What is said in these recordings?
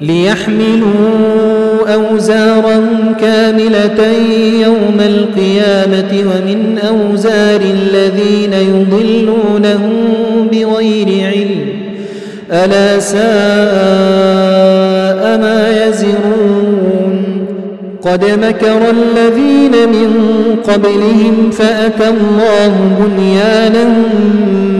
ليحملوا أوزارهم كاملة يوم القيامة ومن أوزار الذين يضلونهم بغير علم. ألا ساء ما يزرون. قد مكر الذين من قبلهم فأتى الله بنيانهم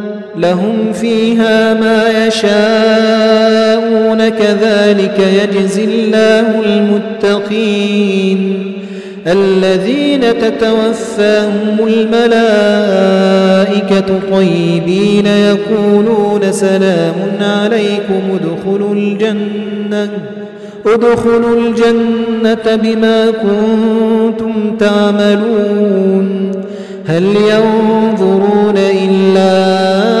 لهم فيها ما يشاءون كذلك يجزي الله المتقين. الذين تتوفاهم الملائكة طيبين يقولون سلام عليكم ادخلوا الجنة ادخلوا الجنة بما كنتم تعملون. هل ينظرون إلا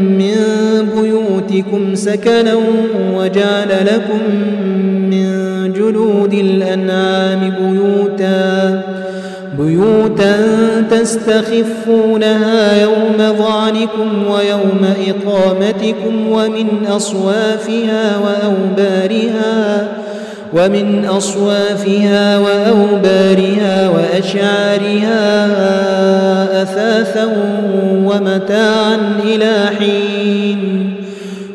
بيوتكم سكنا وجعل لكم من جلود الأنعام بيوتا بيوتا تستخفونها يوم ظعنكم ويوم إقامتكم ومن أصوافها وأوبارها ومن أصوافها وأوبارها وأشعارها أثاثا ومتاعا إلى حين.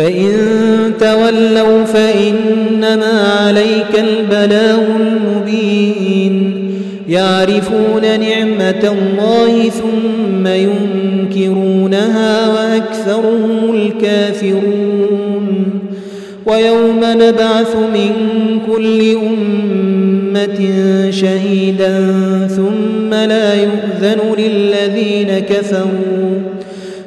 فإن تولوا فإنما عليك البلاغ المبين. يعرفون نعمة الله ثم ينكرونها وأكثرهم الكافرون. ويوم نبعث من كل أمة شهيدا ثم لا يؤذن للذين كفروا.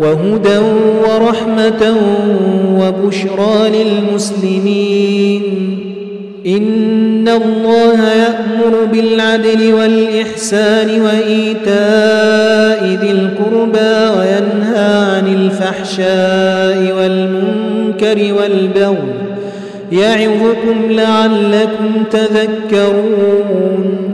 وهدى ورحمة وبشرى للمسلمين. إن الله يأمر بالعدل والإحسان وإيتاء ذي القربى وينهى عن الفحشاء والمنكر والبغي يعظكم لعلكم تذكرون.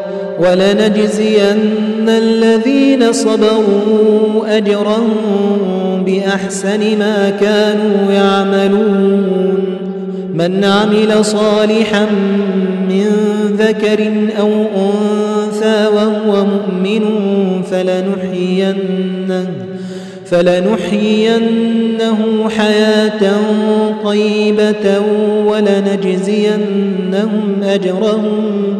ولنجزين الذين صبروا أجرهم بأحسن ما كانوا يعملون. من عمل صالحا من ذكر أو أنثى وهو مؤمن فلنحيينه فلنحيينه حياة طيبة ولنجزينهم أجرهم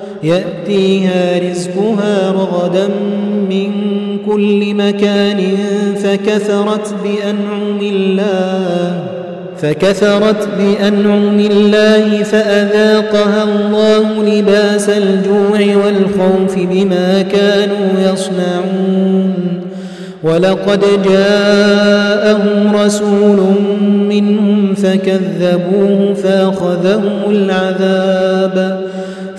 يأتيها رزقها رغدا من كل مكان فكثرت بأنعم الله فكثرت بأنعم الله فأذاقها الله لباس الجوع والخوف بما كانوا يصنعون. ولقد جاءهم رسول منهم فكذبوه فأخذهم العذاب.